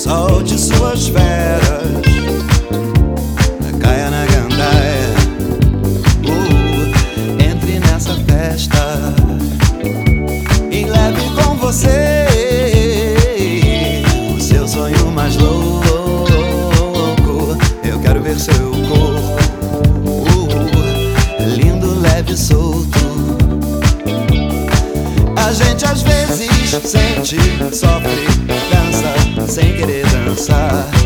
solte suas feras. Caia na gandaia, uh, entre nessa festa e leve com você o seu sonho mais louco. Eu quero ver seu corpo, uh, lindo, leve, e solto. A gente às vezes sente, sofre think it is inside.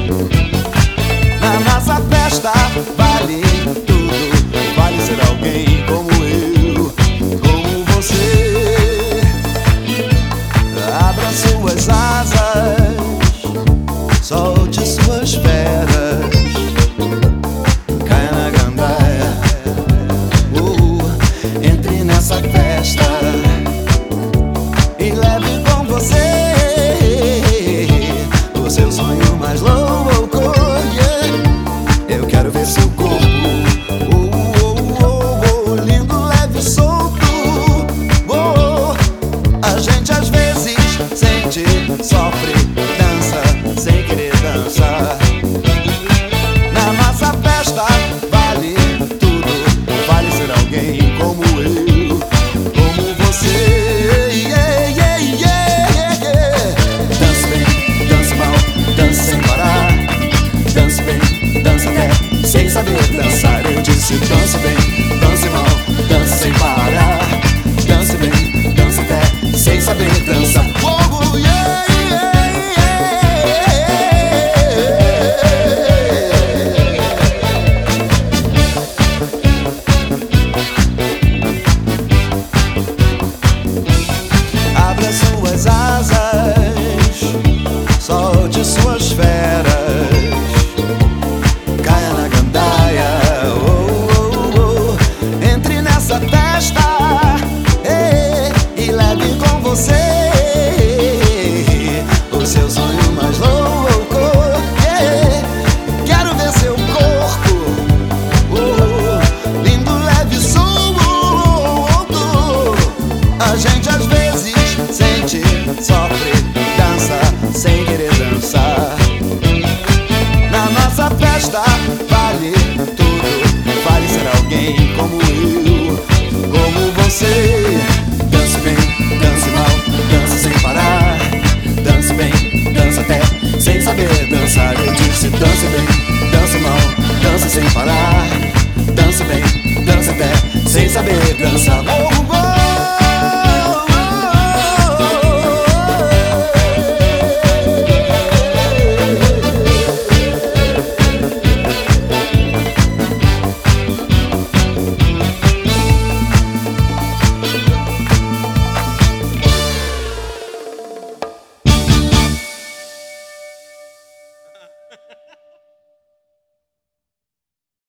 dança sem querer dançar. Na nossa festa vale tudo, vale ser alguém como eu. seus. dançava